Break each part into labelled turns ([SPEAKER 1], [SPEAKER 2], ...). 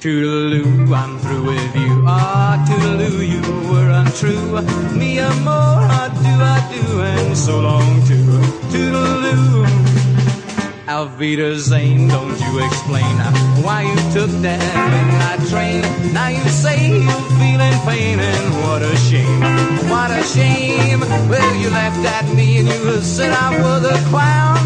[SPEAKER 1] Toodaloo, I'm through with you. Ah, toodaloo, you were untrue. Me a more, I do, I do, and so long too. Toodaloo. Wiedersehen, don't you explain why you took that midnight train. Now you say you're feeling pain, and what a shame, what a shame. Well, you laughed at me and you said I was a clown.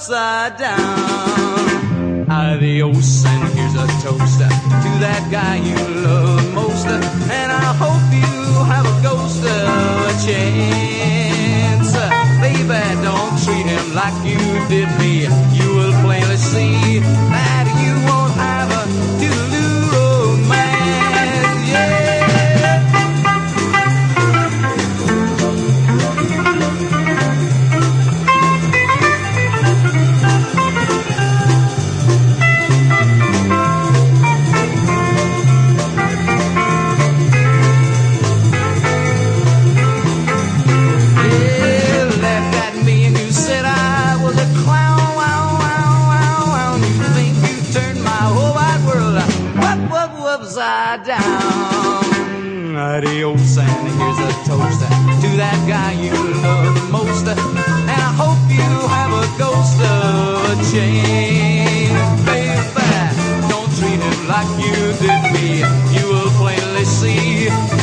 [SPEAKER 1] Upside down. Adios, and here's a toast to that guy you love most, and I hope you have a ghost of a chance. Baby, don't treat him like you did me. upside down. Adios, and here's a toast to that guy you love most. And I hope you have a ghost of a change. Baby, don't treat him like you did me. You will plainly see.